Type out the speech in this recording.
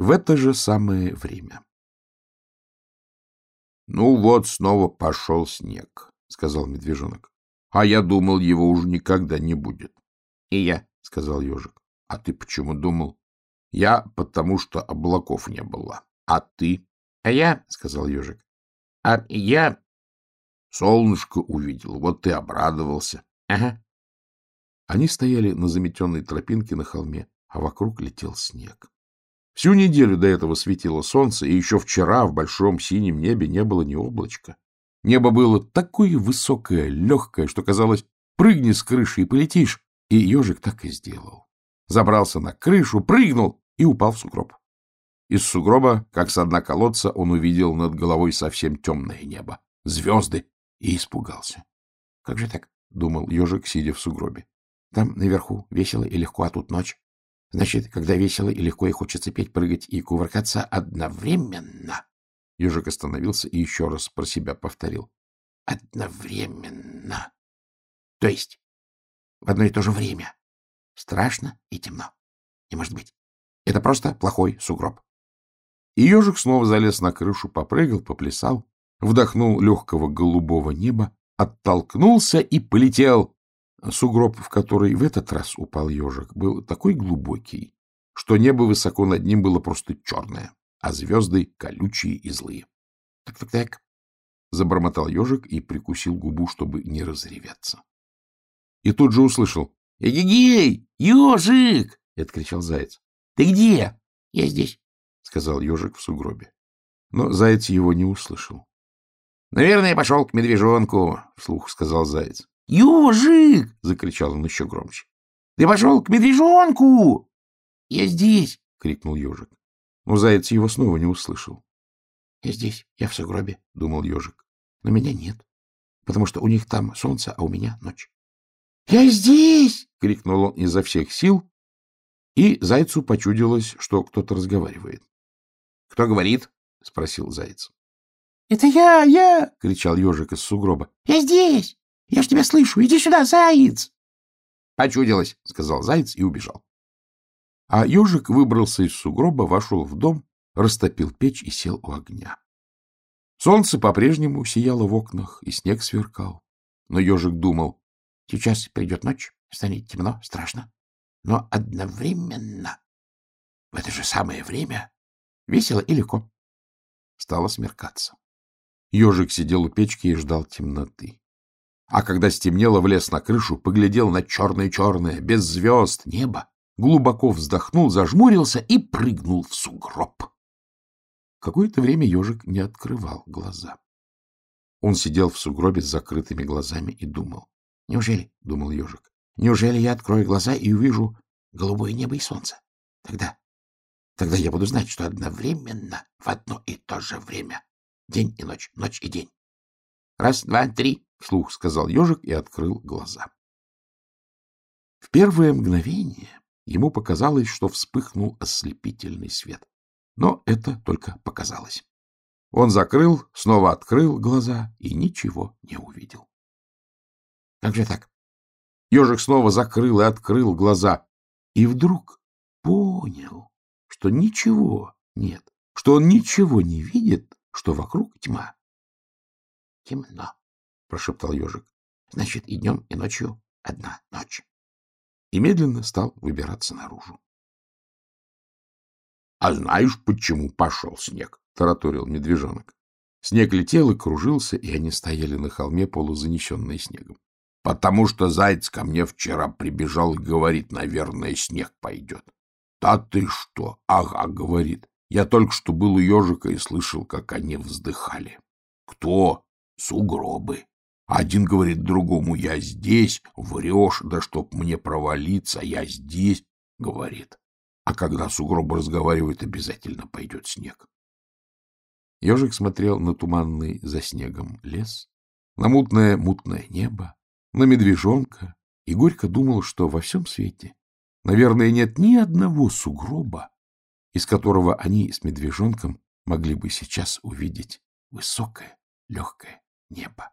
в это же самое время. — Ну вот, снова пошел снег, — сказал медвежонок. — А я думал, его уже никогда не будет. — И я, — сказал ежик. — А ты почему думал? — Я, потому что облаков не было. А ты? — А я, — сказал ежик. — А я... Солнышко увидел, вот ты обрадовался. — Ага. Они стояли на заметенной тропинке на холме, а вокруг летел снег. Всю неделю до этого светило солнце, и еще вчера в большом синем небе не было ни облачка. Небо было такое высокое, легкое, что казалось, прыгни с крыши и полетишь. И ежик так и сделал. Забрался на крышу, прыгнул и упал в сугроб. Из сугроба, как с дна колодца, он увидел над головой совсем темное небо, звезды, и испугался. — Как же так? — думал ежик, сидя в сугробе. Там наверху весело и легко, а тут ночь. Значит, когда весело и легко и хочется петь, прыгать и кувыркаться одновременно. Ежик остановился и еще раз про себя повторил. Одновременно. То есть в одно и то же время. Страшно и темно. Не может быть. Это просто плохой сугроб. И ежик снова залез на крышу, попрыгал, поплясал, вдохнул легкого голубого неба, оттолкнулся и полетел Сугроб, в который в этот раз упал ежик, был такой глубокий, что небо высоко над ним было просто черное, а звезды колючие и злые. Так, так, так, забормотал ежик и прикусил губу, чтобы не разреветься. И тут же услышал. — Эгегей! Ежик! — это кричал заяц. — Ты где? — Я здесь, — сказал ежик в сугробе. Но заяц его не услышал. — Наверное, пошел к медвежонку, — вслух сказал заяц. «Ежик!» — закричал он еще громче. «Ты пошел к медвежонку!» «Я здесь!» — крикнул ежик. Но заяц его снова не услышал. «Я здесь, я в сугробе», — думал ежик. «Но меня нет, потому что у них там солнце, а у меня ночь». «Я здесь!» — крикнул он изо всех сил, и зайцу почудилось, что кто-то разговаривает. «Кто говорит?» — спросил заяц. «Это я, я!» — кричал ежик из сугроба. «Я здесь!» Я ж тебя слышу. Иди сюда, заяц! — Почудилось, — сказал заяц и убежал. А ежик выбрался из сугроба, вошел в дом, растопил печь и сел у огня. Солнце по-прежнему сияло в окнах, и снег сверкал. Но ежик думал, сейчас придет ночь, станет темно, страшно. Но одновременно, в это же самое время, весело и легко. Стало смеркаться. Ежик сидел у печки и ждал темноты. А когда стемнело, влез на крышу, поглядел на черное-черное, без звезд, небо, глубоко вздохнул, зажмурился и прыгнул в сугроб. Какое-то время ежик не открывал глаза. Он сидел в сугробе с закрытыми глазами и думал. «Неужели, — думал ежик, — неужели я открою глаза и увижу голубое небо и солнце? Тогда, тогда я буду знать, что одновременно в одно и то же время день и ночь, ночь и день. Раз, два, три, — вслух сказал ежик и открыл глаза. В первое мгновение ему показалось, что вспыхнул ослепительный свет. Но это только показалось. Он закрыл, снова открыл глаза и ничего не увидел. Как же так? Ежик снова закрыл и открыл глаза. И вдруг понял, что ничего нет, что он ничего не видит, что вокруг тьма. Темно прошептал ежик. — Значит, и днем, и ночью одна ночь. И медленно стал выбираться наружу. — А знаешь, почему пошел снег? — тараторил медвежонок. Снег летел и кружился, и они стояли на холме, полузанесенные снегом. — Потому что заяц ко мне вчера прибежал и говорит, наверное, снег пойдет. — Да ты что? Ага, говорит. Я только что был у ежика и слышал, как они вздыхали. — Кто? Сугробы. Один говорит другому, я здесь, врешь, да чтоб мне провалиться, я здесь, говорит. А когда сугробы разговаривают, обязательно пойдет снег. Ежик смотрел на туманный за снегом лес, на мутное мутное небо, на медвежонка и горько думал, что во всем свете, наверное, нет ни одного сугроба, из которого они с медвежонком могли бы сейчас увидеть высокое, легкое небо.